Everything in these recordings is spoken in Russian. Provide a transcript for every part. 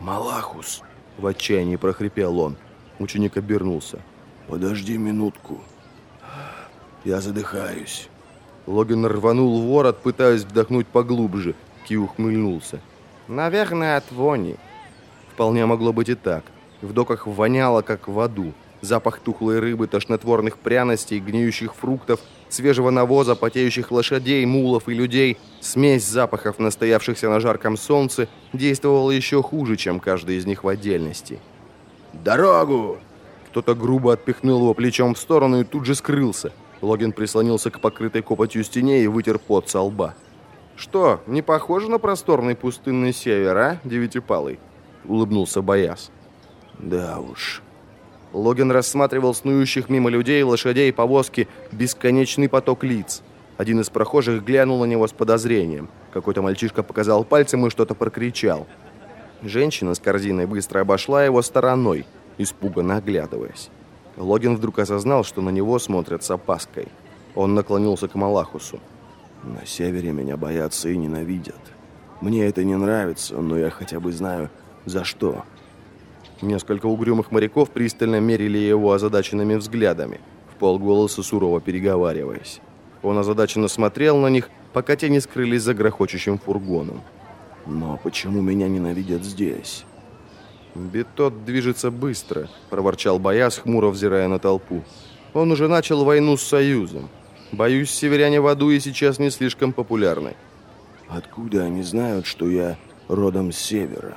«Малахус!» – в отчаянии прохрипел он. Ученик обернулся. «Подожди минутку. Я задыхаюсь». Логин рванул ворот, пытаясь вдохнуть поглубже. Ки ухмыльнулся. «Наверное, от вони». Вполне могло быть и так. В доках воняло, как в аду. Запах тухлой рыбы, тошнотворных пряностей, гниющих фруктов, свежего навоза, потеющих лошадей, мулов и людей, смесь запахов, настоявшихся на жарком солнце, действовала еще хуже, чем каждый из них в отдельности. «Дорогу!» Кто-то грубо отпихнул его плечом в сторону и тут же скрылся. Логин прислонился к покрытой копотью стене и вытер пот со лба. «Что, не похоже на просторный пустынный север, а, девятипалый?» — улыбнулся Бояс. «Да уж», Логин рассматривал снующих мимо людей, лошадей, повозки, бесконечный поток лиц. Один из прохожих глянул на него с подозрением. Какой-то мальчишка показал пальцем и что-то прокричал. Женщина с корзиной быстро обошла его стороной, испуганно оглядываясь. Логин вдруг осознал, что на него смотрят с опаской. Он наклонился к Малахусу. «На севере меня боятся и ненавидят. Мне это не нравится, но я хотя бы знаю, за что». Несколько угрюмых моряков пристально мерили его озадаченными взглядами, в полголоса сурово переговариваясь. Он озадаченно смотрел на них, пока те не скрылись за грохочущим фургоном. «Но почему меня ненавидят здесь?» «Бетот движется быстро», – проворчал Бояс, хмуро взирая на толпу. «Он уже начал войну с Союзом. Боюсь, северяне в аду и сейчас не слишком популярны». «Откуда они знают, что я родом с севера?»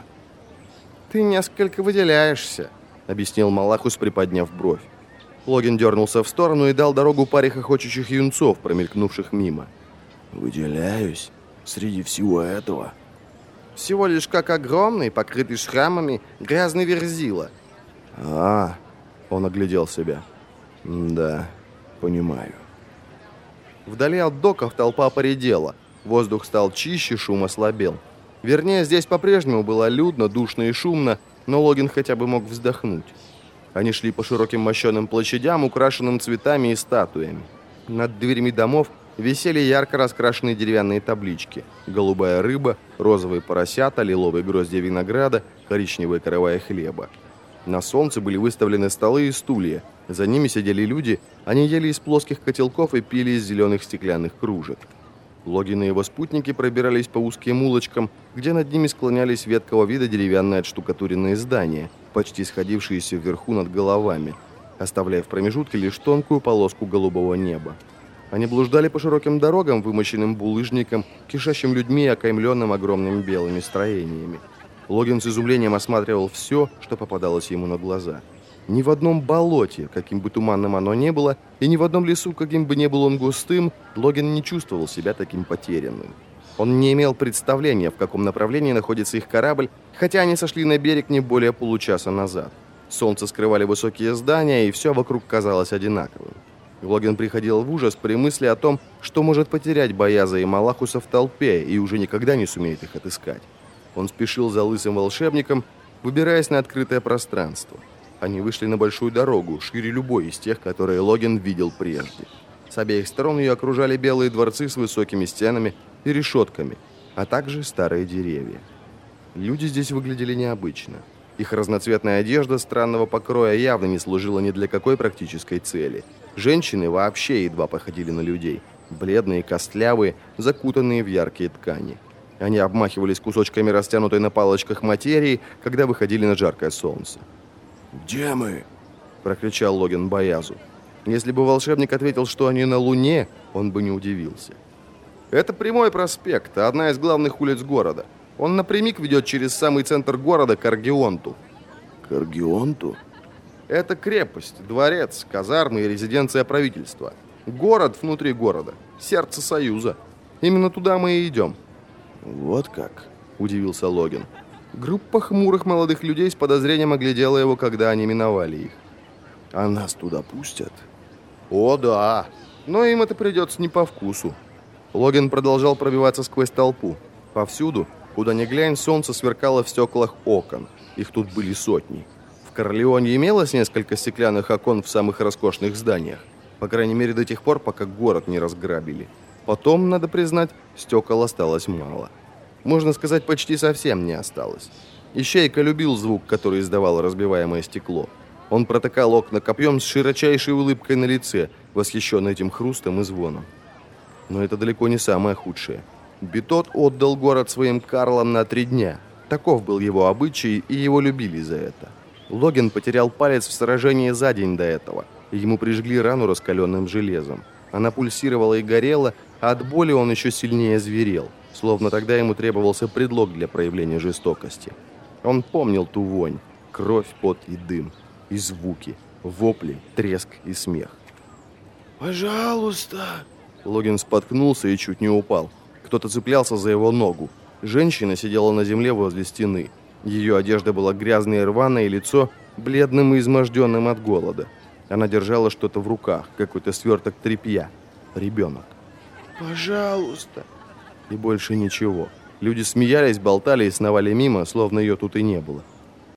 «Ты несколько выделяешься», — объяснил Малахус, приподняв бровь. Логин дернулся в сторону и дал дорогу паре хохочущих юнцов, промелькнувших мимо. «Выделяюсь? Среди всего этого?» «Всего лишь как огромный, покрытый шрамами, грязный верзила». «А, он оглядел себя. Да, понимаю». Вдали от доков толпа поредела. Воздух стал чище, шум ослабел. Вернее, здесь по-прежнему было людно, душно и шумно, но Логин хотя бы мог вздохнуть. Они шли по широким мощеным площадям, украшенным цветами и статуями. Над дверями домов висели ярко раскрашенные деревянные таблички. Голубая рыба, розовые поросята, лиловые гроздья винограда, коричневая каравая хлеба. На солнце были выставлены столы и стулья. За ними сидели люди, они ели из плоских котелков и пили из зеленых стеклянных кружек. Логин и его спутники пробирались по узким улочкам, где над ними склонялись веткого вида деревянные отштукатуренные здания, почти сходившиеся вверху над головами, оставляя в промежутке лишь тонкую полоску голубого неба. Они блуждали по широким дорогам, вымощенным булыжником, кишащим людьми, окаймленным огромными белыми строениями. Логин с изумлением осматривал все, что попадалось ему на глаза – ни в одном болоте, каким бы туманным оно ни было, и ни в одном лесу, каким бы ни был он густым, Логин не чувствовал себя таким потерянным. Он не имел представления, в каком направлении находится их корабль, хотя они сошли на берег не более получаса назад. Солнце скрывали высокие здания, и все вокруг казалось одинаковым. Логин приходил в ужас при мысли о том, что может потерять Бояза и Малахуса в толпе и уже никогда не сумеет их отыскать. Он спешил за лысым волшебником, выбираясь на открытое пространство – они вышли на большую дорогу, шире любой из тех, которые Логин видел прежде. С обеих сторон ее окружали белые дворцы с высокими стенами и решетками, а также старые деревья. Люди здесь выглядели необычно. Их разноцветная одежда странного покроя явно не служила ни для какой практической цели. Женщины вообще едва походили на людей. Бледные, костлявые, закутанные в яркие ткани. Они обмахивались кусочками растянутой на палочках материи, когда выходили на жаркое солнце. «Где мы?» – прокричал Логин Боязу. Если бы волшебник ответил, что они на Луне, он бы не удивился. Это прямой проспект, одна из главных улиц города. Он напрямик ведет через самый центр города к Аргионту. К Аргионту? Это крепость, дворец, казармы и резиденция правительства. Город внутри города, сердце Союза. Именно туда мы и идем. Вот как, удивился Логин. Группа хмурых молодых людей с подозрением оглядела его, когда они миновали их. «А нас туда пустят?» «О, да! Но им это придется не по вкусу». Логин продолжал пробиваться сквозь толпу. Повсюду, куда ни глянь, солнце сверкало в стеклах окон. Их тут были сотни. В Корлеоне имелось несколько стеклянных окон в самых роскошных зданиях. По крайней мере, до тех пор, пока город не разграбили. Потом, надо признать, стекол осталось мало. Можно сказать, почти совсем не осталось. Ищейка любил звук, который издавало разбиваемое стекло. Он протыкал окна копьем с широчайшей улыбкой на лице, восхищенный этим хрустом и звоном. Но это далеко не самое худшее. Бетот отдал город своим Карлам на три дня. Таков был его обычай, и его любили за это. Логин потерял палец в сражении за день до этого. Ему прижгли рану раскаленным железом. Она пульсировала и горела, а от боли он еще сильнее зверел, словно тогда ему требовался предлог для проявления жестокости. Он помнил ту вонь, кровь, пот и дым, и звуки, вопли, треск и смех. «Пожалуйста!» Логин споткнулся и чуть не упал. Кто-то цеплялся за его ногу. Женщина сидела на земле возле стены. Ее одежда была грязной и рваной, и лицо бледным и изможденным от голода. Она держала что-то в руках, какой-то сверток тряпья. Ребенок. «Пожалуйста!» И больше ничего. Люди смеялись, болтали и сновали мимо, словно ее тут и не было.